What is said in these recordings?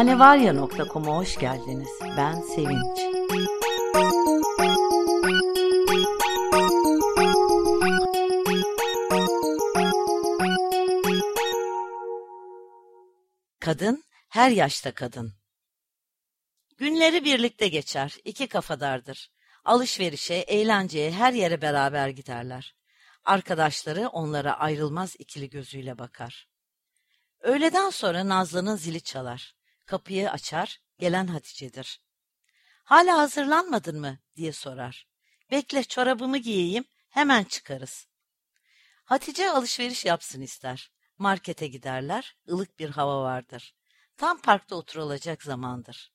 Hanevarya.com'a hoş geldiniz. Ben Sevinç. Kadın, her yaşta kadın. Günleri birlikte geçer, iki kafadardır. Alışverişe, eğlenceye, her yere beraber giderler. Arkadaşları onlara ayrılmaz ikili gözüyle bakar. Öğleden sonra Nazlı'nın zili çalar. Kapıyı açar, gelen Hatice'dir. Hala hazırlanmadın mı diye sorar. Bekle çorabımı giyeyim, hemen çıkarız. Hatice alışveriş yapsın ister. Markete giderler, ılık bir hava vardır. Tam parkta oturulacak zamandır.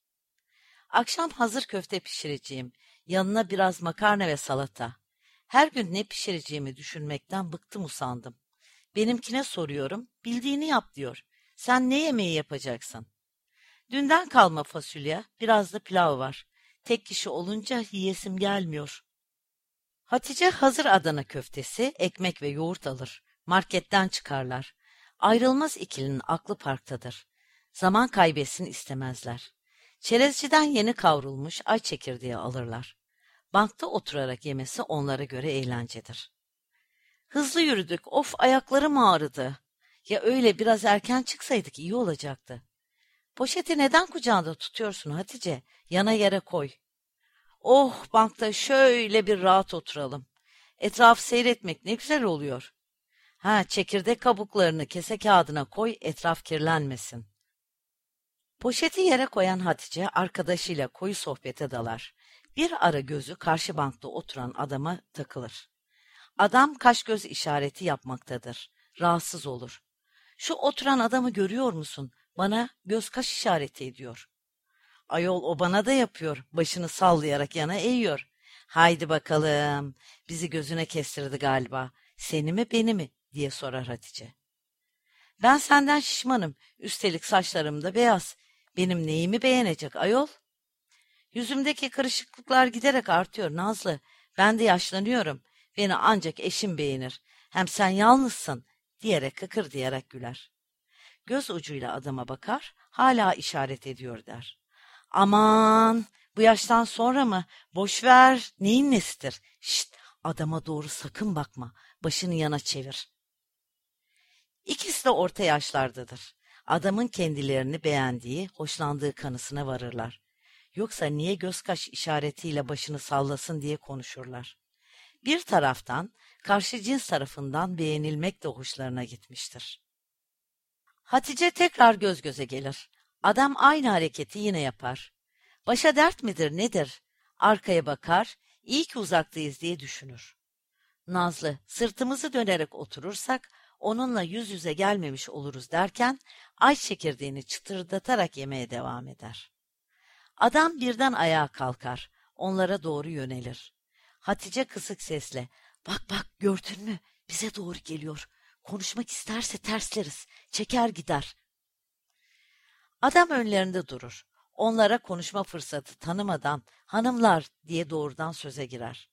Akşam hazır köfte pişireceğim. Yanına biraz makarna ve salata. Her gün ne pişireceğimi düşünmekten bıktım usandım. Benimkine soruyorum, bildiğini yap diyor. Sen ne yemeği yapacaksın? Dünden kalma fasulye, biraz da pilav var. Tek kişi olunca yiyesim gelmiyor. Hatice hazır Adana köftesi, ekmek ve yoğurt alır. Marketten çıkarlar. Ayrılmaz ikilinin aklı parktadır. Zaman kaybetsin istemezler. Çerezciden yeni kavrulmuş ay çekirdeği alırlar. Bankta oturarak yemesi onlara göre eğlencedir. Hızlı yürüdük, of ayaklarım ağrıdı. Ya öyle biraz erken çıksaydık iyi olacaktı. Poşeti neden kucağında tutuyorsun Hatice? Yana yere koy. Oh bankta şöyle bir rahat oturalım. Etrafı seyretmek ne güzel oluyor. Ha çekirdek kabuklarını kese kağıdına koy etraf kirlenmesin. Poşeti yere koyan Hatice arkadaşıyla koyu sohbete dalar. Bir ara gözü karşı bankta oturan adama takılır. Adam kaş göz işareti yapmaktadır. Rahatsız olur. Şu oturan adamı görüyor musun? Bana göz kaş işareti ediyor. Ayol o bana da yapıyor. Başını sallayarak yana eğiyor. Haydi bakalım. Bizi gözüne kestirdi galiba. Seni mi beni mi? diye sorar Hatice. Ben senden şişmanım. Üstelik saçlarım da beyaz. Benim neyimi beğenecek ayol? Yüzümdeki kırışıklıklar giderek artıyor Nazlı. Ben de yaşlanıyorum. Beni ancak eşim beğenir. Hem sen yalnızsın diyerek kıkır diyerek güler. Göz ucuyla adama bakar, hala işaret ediyor der. Aman bu yaştan sonra mı? Boş ver, neyin nesidir? Şşt, adama doğru sakın bakma, başını yana çevir. İkisi de orta yaşlardadır. Adamın kendilerini beğendiği, hoşlandığı kanısına varırlar. Yoksa niye göz kaş işaretiyle başını sallasın diye konuşurlar. Bir taraftan karşı cins tarafından beğenilmek de hoşlarına gitmiştir. Hatice tekrar göz göze gelir. Adam aynı hareketi yine yapar. Başa dert midir nedir? Arkaya bakar, iyi ki uzaktayız diye düşünür. Nazlı, sırtımızı dönerek oturursak onunla yüz yüze gelmemiş oluruz derken ay çekirdeğini çıtırdatarak yemeye devam eder. Adam birden ayağa kalkar, onlara doğru yönelir. Hatice kısık sesle, bak bak gördün mü bize doğru geliyor. Konuşmak isterse tersleriz, çeker gider. Adam önlerinde durur. Onlara konuşma fırsatı tanımadan hanımlar diye doğrudan söze girer.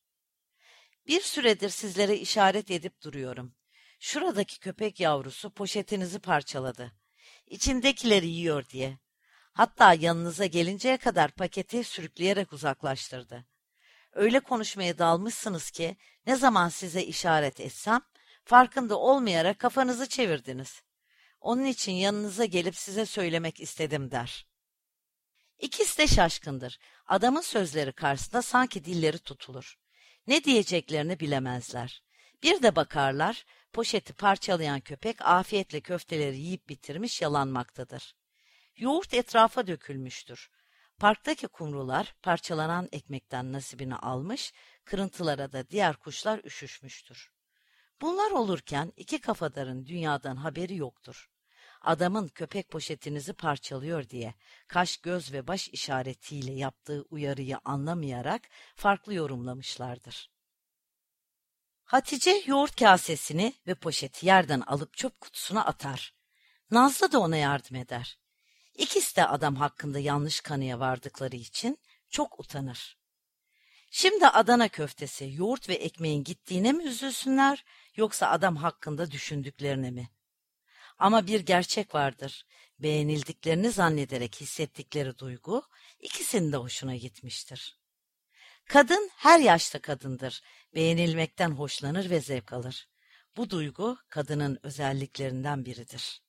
Bir süredir sizlere işaret edip duruyorum. Şuradaki köpek yavrusu poşetinizi parçaladı. İçindekileri yiyor diye. Hatta yanınıza gelinceye kadar paketi sürükleyerek uzaklaştırdı. Öyle konuşmaya dalmışsınız ki ne zaman size işaret etsem farkında olmayarak kafanızı çevirdiniz. Onun için yanınıza gelip size söylemek istedim der. İkisi de şaşkındır. Adamın sözleri karşısında sanki dilleri tutulur. Ne diyeceklerini bilemezler. Bir de bakarlar, poşeti parçalayan köpek afiyetle köfteleri yiyip bitirmiş yalanmaktadır. Yoğurt etrafa dökülmüştür. Parktaki kumrular parçalanan ekmekten nasibini almış, kırıntılara da diğer kuşlar üşüşmüştür. Bunlar olurken iki kafadarın dünyadan haberi yoktur. Adamın köpek poşetinizi parçalıyor diye kaş, göz ve baş işaretiyle yaptığı uyarıyı anlamayarak farklı yorumlamışlardır. Hatice yoğurt kasesini ve poşeti yerden alıp çöp kutusuna atar. Nazlı da ona yardım eder. İkisi de adam hakkında yanlış kanıya vardıkları için çok utanır. Şimdi Adana köftesi, yoğurt ve ekmeğin gittiğine mi üzülsünler yoksa adam hakkında düşündüklerine mi? Ama bir gerçek vardır. Beğenildiklerini zannederek hissettikleri duygu ikisinin de hoşuna gitmiştir. Kadın her yaşta kadındır. Beğenilmekten hoşlanır ve zevk alır. Bu duygu kadının özelliklerinden biridir.